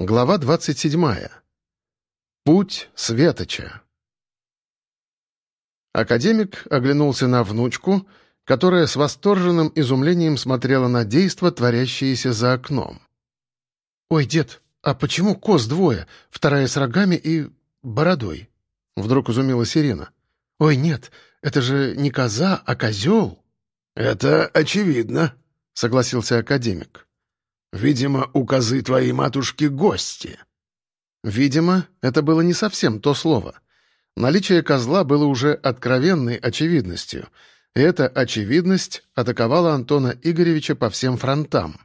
Глава 27. Путь Светоча. Академик оглянулся на внучку, которая с восторженным изумлением смотрела на действо, творящееся за окном. «Ой, дед, а почему коз двое, вторая с рогами и бородой?» Вдруг изумилась Ирина. «Ой, нет, это же не коза, а козел!» «Это очевидно», — согласился академик. Видимо, у козы твоей матушки гости». Видимо, это было не совсем то слово. Наличие козла было уже откровенной очевидностью, и эта очевидность атаковала Антона Игоревича по всем фронтам.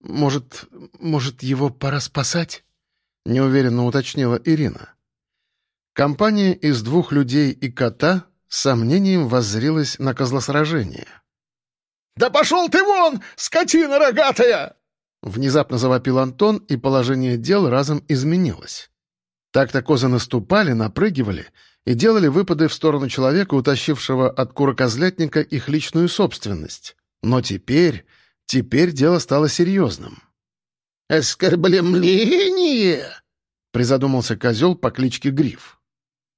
«Может, может, его пора спасать?» — неуверенно уточнила Ирина. Компания из двух людей и кота с сомнением воззрилась на козлосражение. «Да пошел ты вон, скотина рогатая!» Внезапно завопил Антон, и положение дел разом изменилось. Так-то козы наступали, напрыгивали и делали выпады в сторону человека, утащившего от курокозлятника их личную собственность. Но теперь, теперь дело стало серьезным. «Оскорбление!» — призадумался козел по кличке Гриф.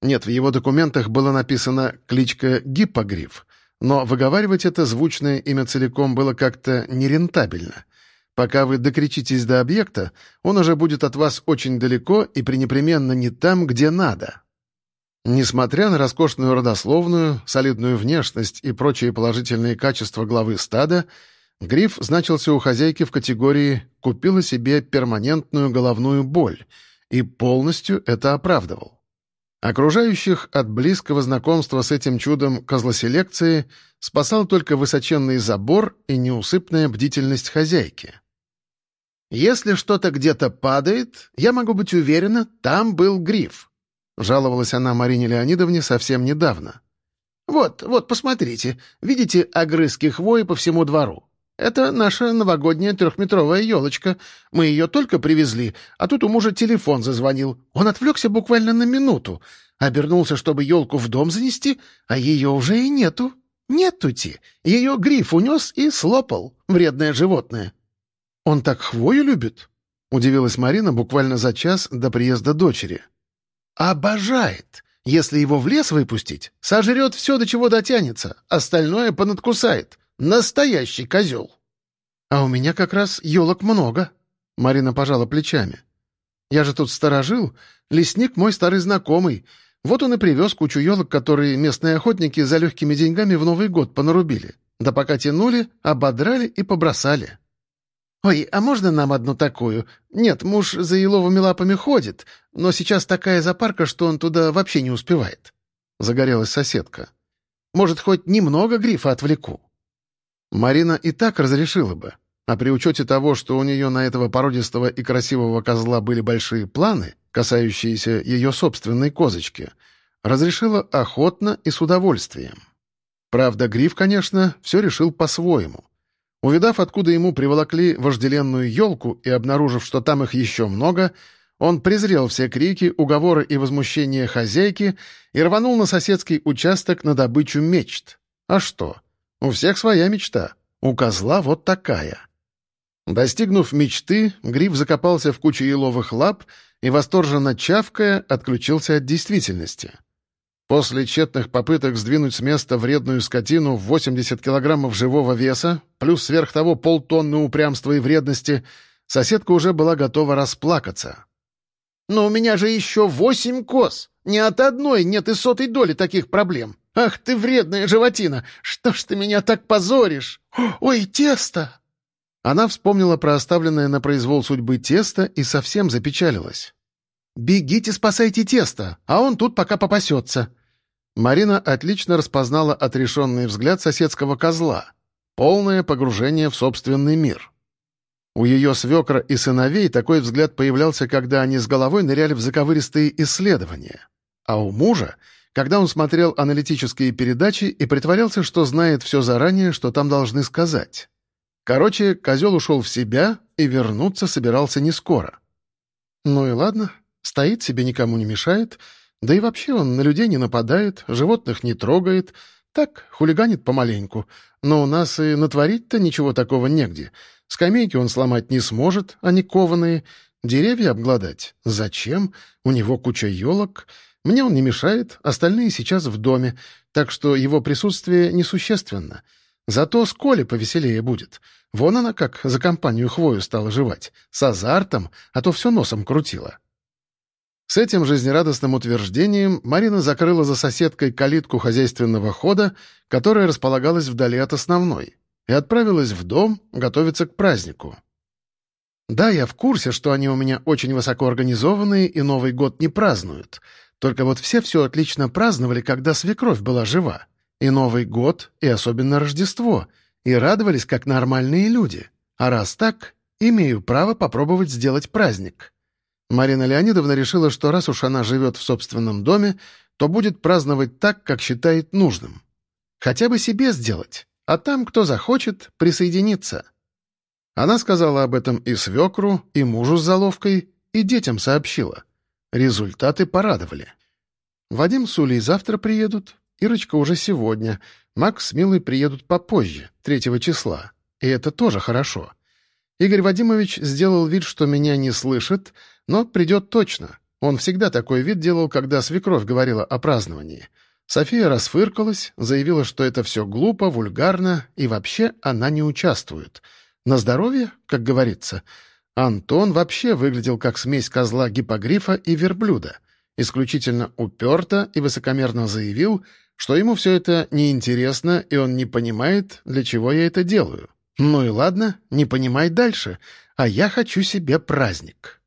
Нет, в его документах было написано кличка Гиппогриф, но выговаривать это звучное имя целиком было как-то нерентабельно — Пока вы докричитесь до объекта, он уже будет от вас очень далеко и пренепременно не там, где надо. Несмотря на роскошную родословную, солидную внешность и прочие положительные качества главы стада, Гриф значился у хозяйки в категории «купила себе перманентную головную боль» и полностью это оправдывал. Окружающих от близкого знакомства с этим чудом козлоселекции спасал только высоченный забор и неусыпная бдительность хозяйки — «Если что-то где-то падает, я могу быть уверена, там был гриф», — жаловалась она Марине Леонидовне совсем недавно. «Вот, вот, посмотрите, видите огрызки хвои по всему двору? Это наша новогодняя трехметровая елочка. Мы ее только привезли, а тут у мужа телефон зазвонил. Он отвлекся буквально на минуту. Обернулся, чтобы елку в дом занести, а ее уже и нету. Нетути. Ее гриф унес и слопал, вредное животное. «Он так хвою любит?» — удивилась Марина буквально за час до приезда дочери. «Обожает! Если его в лес выпустить, сожрет все, до чего дотянется, остальное понадкусает. Настоящий козел!» «А у меня как раз елок много», — Марина пожала плечами. «Я же тут сторожил, лесник мой старый знакомый. Вот он и привез кучу елок, которые местные охотники за легкими деньгами в Новый год понарубили. Да пока тянули, ободрали и побросали». «Ой, а можно нам одну такую? Нет, муж за еловыми лапами ходит, но сейчас такая запарка, что он туда вообще не успевает». Загорелась соседка. «Может, хоть немного грифа отвлеку?» Марина и так разрешила бы, а при учете того, что у нее на этого породистого и красивого козла были большие планы, касающиеся ее собственной козочки, разрешила охотно и с удовольствием. Правда, Гриф, конечно, все решил по-своему — Увидав, откуда ему приволокли вожделенную елку и обнаружив, что там их еще много, он презрел все крики, уговоры и возмущения хозяйки и рванул на соседский участок на добычу мечт. А что? У всех своя мечта. У козла вот такая. Достигнув мечты, Гриф закопался в кучу еловых лап и, восторженно чавкая, отключился от действительности. После тщетных попыток сдвинуть с места вредную скотину в 80 килограммов живого веса, плюс сверх того полтонны упрямства и вредности, соседка уже была готова расплакаться. «Но у меня же еще восемь коз! Ни от одной нет и сотой доли таких проблем! Ах ты вредная животина! Что ж ты меня так позоришь? Ой, тесто!» Она вспомнила про оставленное на произвол судьбы тесто и совсем запечалилась. «Бегите, спасайте тесто, а он тут пока попасется». Марина отлично распознала отрешенный взгляд соседского козла. Полное погружение в собственный мир. У ее свекра и сыновей такой взгляд появлялся, когда они с головой ныряли в заковыристые исследования. А у мужа, когда он смотрел аналитические передачи и притворялся, что знает все заранее, что там должны сказать. Короче, козел ушел в себя и вернуться собирался не скоро. Ну и ладно, Стоит себе, никому не мешает. Да и вообще он на людей не нападает, животных не трогает. Так, хулиганит помаленьку. Но у нас и натворить-то ничего такого негде. Скамейки он сломать не сможет, они кованые. Деревья обглодать? Зачем? У него куча елок. Мне он не мешает, остальные сейчас в доме, так что его присутствие несущественно. Зато с Коли повеселее будет. Вон она как за компанию хвою стала жевать. С азартом, а то все носом крутила. С этим жизнерадостным утверждением Марина закрыла за соседкой калитку хозяйственного хода, которая располагалась вдали от основной, и отправилась в дом готовиться к празднику. Да, я в курсе, что они у меня очень высоко организованные и Новый год не празднуют. Только вот все все отлично праздновали, когда свекровь была жива. И Новый год, и особенно Рождество. И радовались, как нормальные люди. А раз так, имею право попробовать сделать праздник. Марина Леонидовна решила, что раз уж она живет в собственном доме, то будет праздновать так, как считает нужным. Хотя бы себе сделать, а там, кто захочет, присоединиться. Она сказала об этом и свекру, и мужу с заловкой, и детям сообщила. Результаты порадовали. Вадим с Улей завтра приедут, Ирочка уже сегодня, Макс с Милой приедут попозже, 3 числа. И это тоже хорошо. Игорь Вадимович сделал вид, что меня не слышит, но придет точно. Он всегда такой вид делал, когда свекровь говорила о праздновании. София расфыркалась, заявила, что это все глупо, вульгарно, и вообще она не участвует — на здоровье, как говорится. Антон вообще выглядел как смесь козла гипогрифа и верблюда. Исключительно уперто и высокомерно заявил, что ему все это неинтересно, и он не понимает, для чего я это делаю. Ну и ладно, не понимай дальше, а я хочу себе праздник.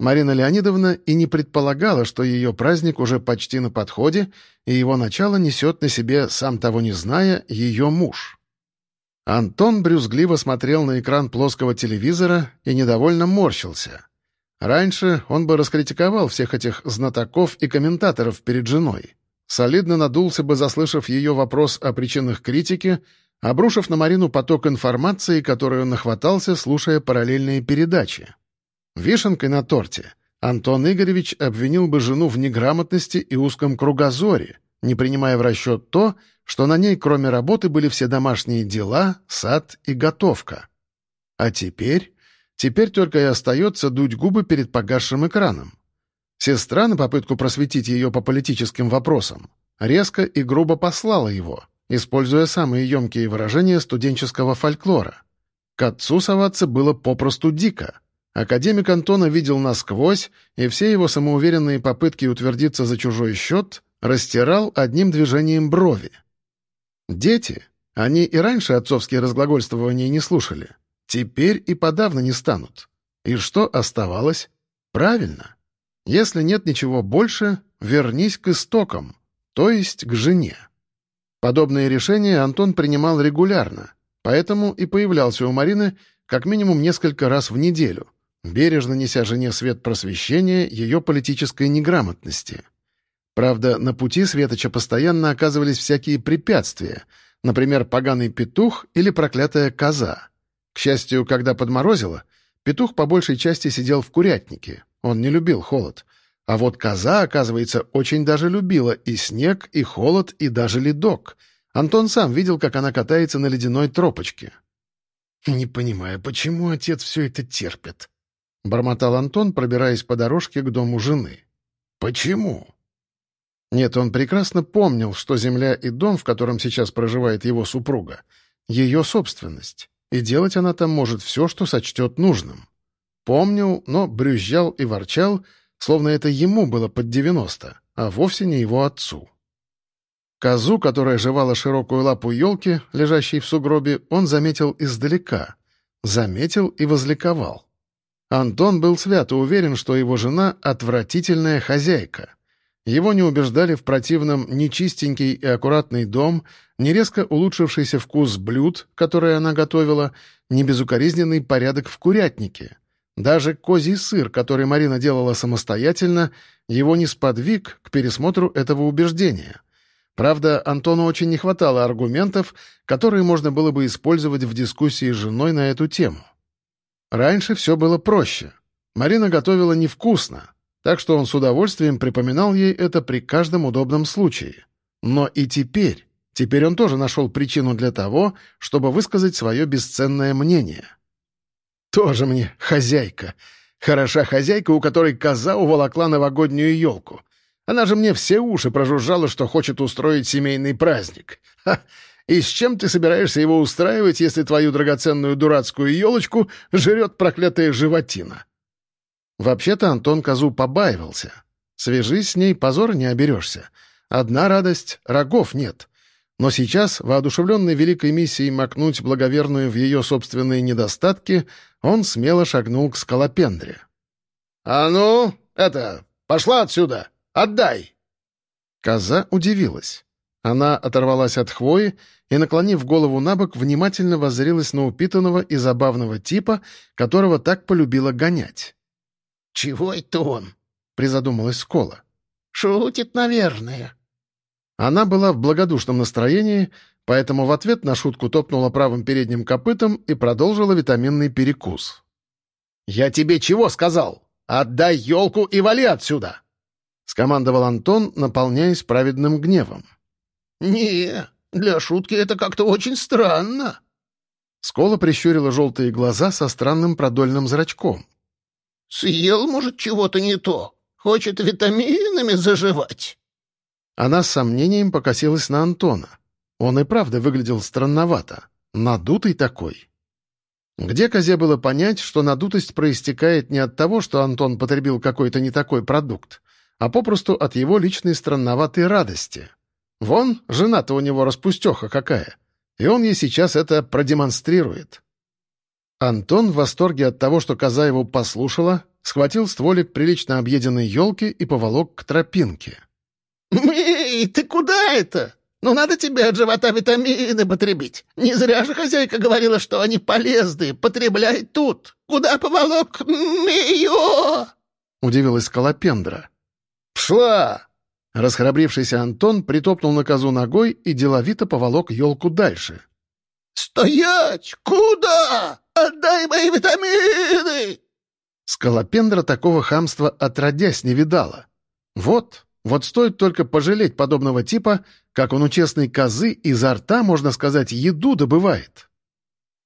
Марина Леонидовна и не предполагала, что ее праздник уже почти на подходе, и его начало несет на себе, сам того не зная, ее муж. Антон брюзгливо смотрел на экран плоского телевизора и недовольно морщился. Раньше он бы раскритиковал всех этих знатоков и комментаторов перед женой. Солидно надулся бы, заслышав ее вопрос о причинах критики, обрушив на Марину поток информации, который он нахватался, слушая параллельные передачи. Вишенкой на торте Антон Игоревич обвинил бы жену в неграмотности и узком кругозоре, не принимая в расчет то, что на ней, кроме работы, были все домашние дела, сад и готовка. А теперь... Теперь только и остается дуть губы перед погасшим экраном. Сестра на попытку просветить ее по политическим вопросам резко и грубо послала его, используя самые емкие выражения студенческого фольклора. К отцу соваться было попросту дико. Академик Антона видел насквозь, и все его самоуверенные попытки утвердиться за чужой счет растирал одним движением брови. Дети, они и раньше отцовские разглагольствования не слушали, теперь и подавно не станут. И что оставалось? Правильно. Если нет ничего больше, вернись к истокам, то есть к жене. Подобные решения Антон принимал регулярно, поэтому и появлялся у Марины как минимум несколько раз в неделю, бережно неся жене свет просвещения ее политической неграмотности. Правда, на пути Светоча постоянно оказывались всякие препятствия, например, поганый петух или проклятая коза. К счастью, когда подморозило, петух по большей части сидел в курятнике, он не любил холод. А вот коза, оказывается, очень даже любила и снег, и холод, и даже ледок. Антон сам видел, как она катается на ледяной тропочке. «Не понимаю, почему отец все это терпит?» — бормотал Антон, пробираясь по дорожке к дому жены. «Почему?» Нет, он прекрасно помнил, что земля и дом, в котором сейчас проживает его супруга, ее собственность, и делать она там может все, что сочтет нужным. Помнил, но брюзжал и ворчал, словно это ему было под 90, а вовсе не его отцу. Козу, которая жевала широкую лапу елки, лежащей в сугробе, он заметил издалека. Заметил и возликовал. Антон был свято уверен, что его жена — отвратительная хозяйка — его не убеждали в противном ни чистенький и аккуратный дом, ни резко улучшившийся вкус блюд, которые она готовила, ни безукоризненный порядок в курятнике. Даже козий сыр, который Марина делала самостоятельно, его не сподвиг к пересмотру этого убеждения. Правда, Антону очень не хватало аргументов, которые можно было бы использовать в дискуссии с женой на эту тему. Раньше все было проще. Марина готовила невкусно, так что он с удовольствием припоминал ей это при каждом удобном случае. Но и теперь, теперь он тоже нашел причину для того, чтобы высказать свое бесценное мнение. «Тоже мне хозяйка. Хороша хозяйка, у которой коза уволокла новогоднюю елку. Она же мне все уши прожужжала, что хочет устроить семейный праздник. Ха! И с чем ты собираешься его устраивать, если твою драгоценную дурацкую елочку жрет проклятая животина?» Вообще-то Антон козу побаивался. Свяжись с ней, позор не оберешься. Одна радость — рогов нет. Но сейчас, воодушевленный великой миссией макнуть благоверную в ее собственные недостатки, он смело шагнул к скалопендре. «А ну, это, пошла отсюда! Отдай!» Коза удивилась. Она оторвалась от хвои и, наклонив голову на бок, внимательно воззрелась на упитанного и забавного типа, которого так полюбила гонять. «Чего это он?» — призадумалась Скола. «Шутит, наверное». Она была в благодушном настроении, поэтому в ответ на шутку топнула правым передним копытом и продолжила витаминный перекус. «Я тебе чего сказал? Отдай елку и вали отсюда!» — скомандовал Антон, наполняясь праведным гневом. «Не, для шутки это как-то очень странно». Скола прищурила желтые глаза со странным продольным зрачком. «Съел, может, чего-то не то? Хочет витаминами заживать?» Она с сомнением покосилась на Антона. Он и правда выглядел странновато. Надутый такой. Где козе было понять, что надутость проистекает не от того, что Антон потребил какой-то не такой продукт, а попросту от его личной странноватой радости — Вон, жена-то у него распустеха какая. И он ей сейчас это продемонстрирует. Антон в восторге от того, что коза его послушала, схватил стволик прилично объеденной елки и поволок к тропинке. «Эй, ты куда это? Ну надо тебе от живота витамины потребить. Не зря же хозяйка говорила, что они полезные. Потребляй тут. Куда поволок? Мио!» Удивилась Колопендра. «Пшла!» Расхрабрившийся Антон притопнул на козу ногой и деловито поволок елку дальше. «Стоять! Куда? Отдай мои витамины!» Скалопендра такого хамства отродясь не видала. Вот, вот стоит только пожалеть подобного типа, как он у честной козы изо рта, можно сказать, еду добывает.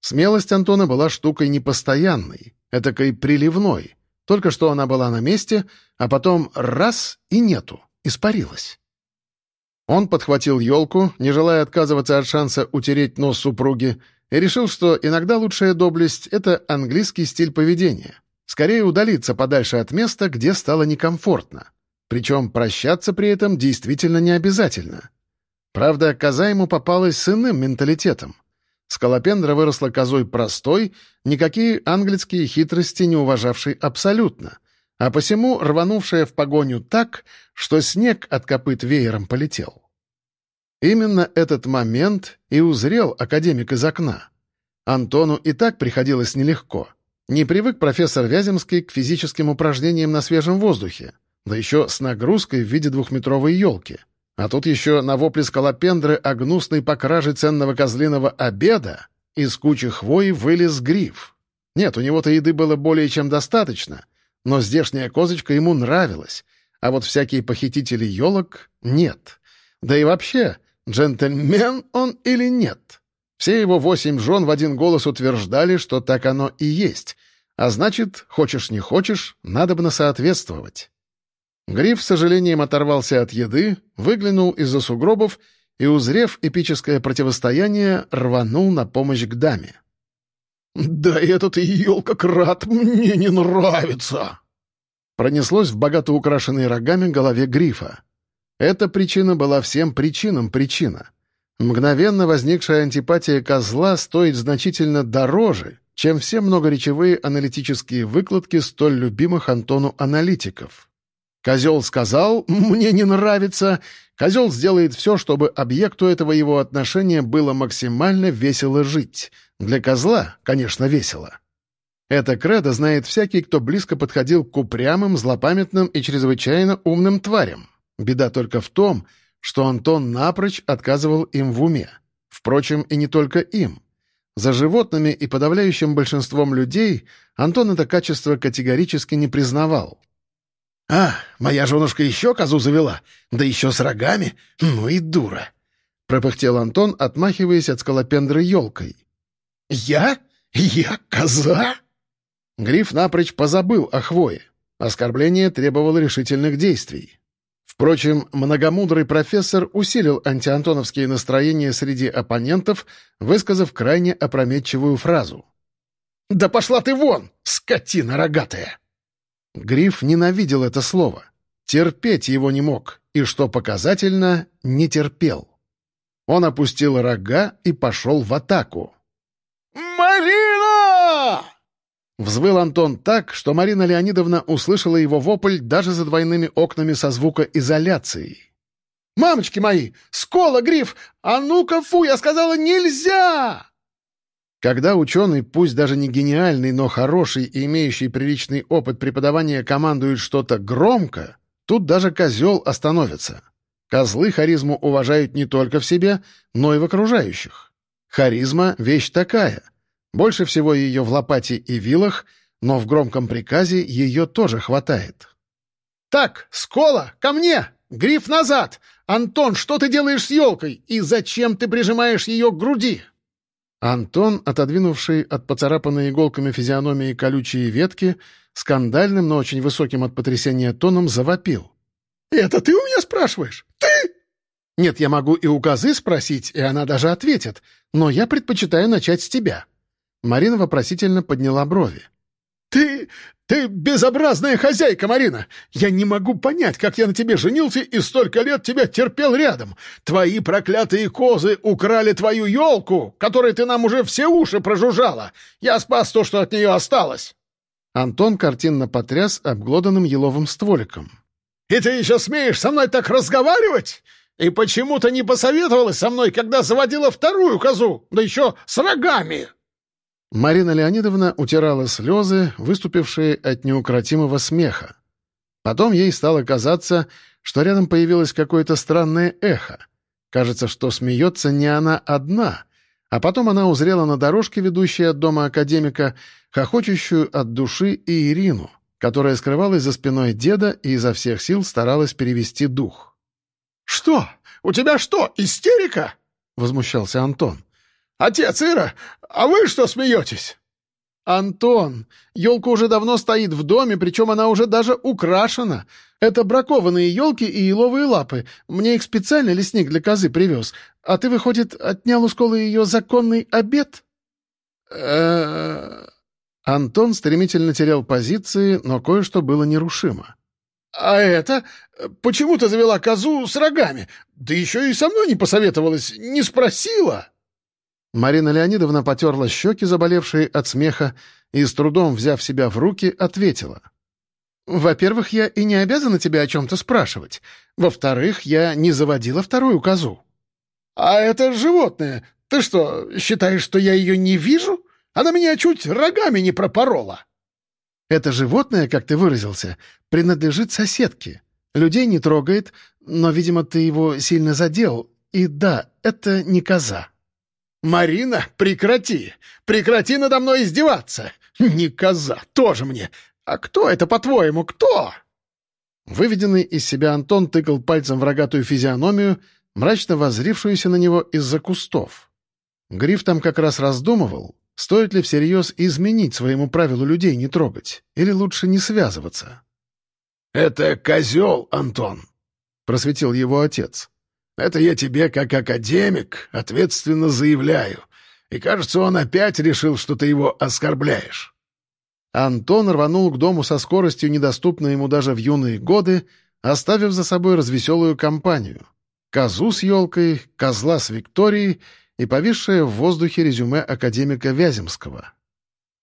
Смелость Антона была штукой непостоянной, этакой приливной. Только что она была на месте, а потом раз — и нету испарилась. Он подхватил елку, не желая отказываться от шанса утереть нос супруги, и решил, что иногда лучшая доблесть — это английский стиль поведения. Скорее удалиться подальше от места, где стало некомфортно. Причем прощаться при этом действительно не обязательно. Правда, коза ему попалась с иным менталитетом. Скалопендра выросла козой простой, никакие английские хитрости не уважавшей абсолютно — а посему рванувшая в погоню так, что снег от копыт веером полетел. Именно этот момент и узрел академик из окна. Антону и так приходилось нелегко. Не привык профессор Вяземский к физическим упражнениям на свежем воздухе, да еще с нагрузкой в виде двухметровой елки. А тут еще на вопли скалопендры о гнусной покраже ценного козлиного обеда из кучи хвои вылез гриф. Нет, у него-то еды было более чем достаточно — но здешняя козочка ему нравилась, а вот всякие похитители елок — нет. Да и вообще, джентльмен он или нет? Все его восемь жен в один голос утверждали, что так оно и есть, а значит, хочешь не хочешь, надо бы соответствовать. Гриф с сожалением оторвался от еды, выглянул из-за сугробов и, узрев эпическое противостояние, рванул на помощь к даме. «Да этот елка-крат мне не нравится!» Пронеслось в богато украшенной рогами голове грифа. Эта причина была всем причинам причина. Мгновенно возникшая антипатия козла стоит значительно дороже, чем все многоречевые аналитические выкладки столь любимых Антону аналитиков. Козел сказал «мне не нравится», козел сделает все, чтобы объекту этого его отношения было максимально весело жить — для козла, конечно, весело. Это кредо знает всякий, кто близко подходил к упрямым, злопамятным и чрезвычайно умным тварям. Беда только в том, что Антон напрочь отказывал им в уме. Впрочем, и не только им. За животными и подавляющим большинством людей Антон это качество категорически не признавал. «А, моя женушка еще козу завела, да еще с рогами, ну и дура!» — пропыхтел Антон, отмахиваясь от скалопендры елкой. «Я? Я коза?» Гриф напрочь позабыл о хвое. Оскорбление требовало решительных действий. Впрочем, многомудрый профессор усилил антиантоновские настроения среди оппонентов, высказав крайне опрометчивую фразу. «Да пошла ты вон, скотина рогатая!» Гриф ненавидел это слово. Терпеть его не мог, и, что показательно, не терпел. Он опустил рога и пошел в атаку. «Марина!» Взвыл Антон так, что Марина Леонидовна услышала его вопль даже за двойными окнами со звукоизоляцией. «Мамочки мои! Скола, гриф! А ну-ка, фу, я сказала, нельзя!» Когда ученый, пусть даже не гениальный, но хороший и имеющий приличный опыт преподавания командует что-то громко, тут даже козел остановится. Козлы харизму уважают не только в себе, но и в окружающих. Харизма — вещь такая — больше всего ее в лопате и вилах, но в громком приказе ее тоже хватает. «Так, Скола, ко мне! Гриф назад! Антон, что ты делаешь с елкой? И зачем ты прижимаешь ее к груди?» Антон, отодвинувший от поцарапанной иголками физиономии колючие ветки, скандальным, но очень высоким от потрясения тоном завопил. «Это ты у меня спрашиваешь? Ты?» «Нет, я могу и у козы спросить, и она даже ответит, но я предпочитаю начать с тебя». Марина вопросительно подняла брови. «Ты... ты безобразная хозяйка, Марина! Я не могу понять, как я на тебе женился и столько лет тебя терпел рядом. Твои проклятые козы украли твою елку, которой ты нам уже все уши прожужжала. Я спас то, что от нее осталось». Антон картинно потряс обглоданным еловым стволиком. «И ты еще смеешь со мной так разговаривать? И почему ты не посоветовалась со мной, когда заводила вторую козу, да еще с рогами?» Марина Леонидовна утирала слезы, выступившие от неукротимого смеха. Потом ей стало казаться, что рядом появилось какое-то странное эхо. Кажется, что смеется не она одна. А потом она узрела на дорожке, ведущей от дома академика, хохочущую от души и Ирину, которая скрывалась за спиной деда и изо всех сил старалась перевести дух. «Что? У тебя что, истерика?» — возмущался Антон. «Отец Ира, а вы что смеетесь?» «Антон, елка уже давно стоит в доме, причем она уже даже украшена. Это бракованные елки и еловые лапы. Мне их специально лесник для козы привез. А ты, выходит, отнял у школы ее законный обед?» Антон стремительно терял позиции, но кое-что было нерушимо. «А это? Почему ты завела козу с рогами? Да еще и со мной не посоветовалась, не спросила!» Марина Леонидовна потерла щеки, заболевшие от смеха, и, с трудом взяв себя в руки, ответила. «Во-первых, я и не обязана тебя о чем-то спрашивать. Во-вторых, я не заводила вторую козу». «А это животное. Ты что, считаешь, что я ее не вижу? Она меня чуть рогами не пропорола». «Это животное, как ты выразился, принадлежит соседке. Людей не трогает, но, видимо, ты его сильно задел. И да, это не коза». «Марина, прекрати! Прекрати надо мной издеваться! Не коза, тоже мне! А кто это, по-твоему, кто?» Выведенный из себя Антон тыкал пальцем в рогатую физиономию, мрачно воззрившуюся на него из-за кустов. Гриф там как раз раздумывал, стоит ли всерьез изменить своему правилу людей не трогать, или лучше не связываться. «Это козел, Антон», — просветил его отец. Это я тебе, как академик, ответственно заявляю. И, кажется, он опять решил, что ты его оскорбляешь». Антон рванул к дому со скоростью, недоступной ему даже в юные годы, оставив за собой развеселую компанию. Козу с елкой, козла с Викторией и повисшее в воздухе резюме академика Вяземского.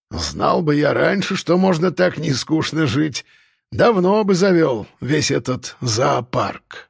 «Знал бы я раньше, что можно так нескучно жить, давно бы завел весь этот зоопарк».